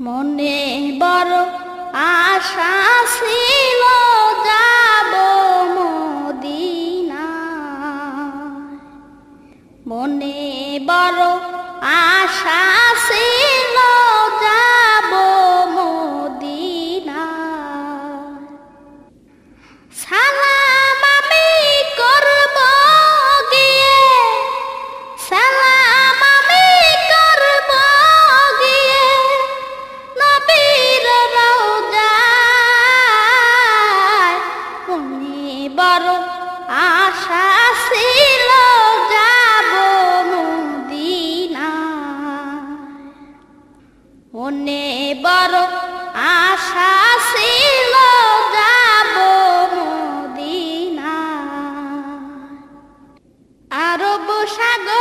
মনে বড় আশা ছিল যাব মদিনা মনে বড় আশা ছিল মনে বড় আশা ছিল যাব মদিনা আরব সাগর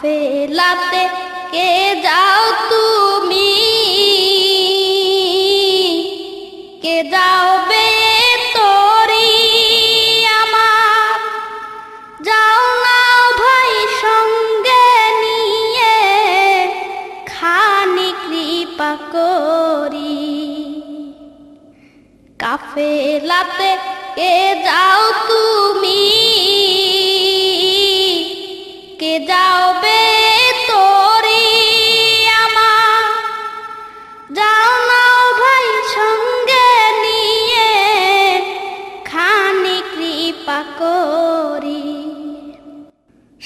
ফেলাতে কে যাও তুমি? কে যাও বে তোরি আমার ভাই কাফেলাতে কে যাও তুমি?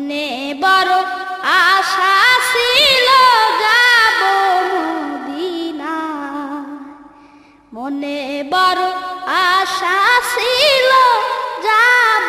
মনে বড় আশা ছিল যাব মদিনা। মনে বড় আশা ছিল যাব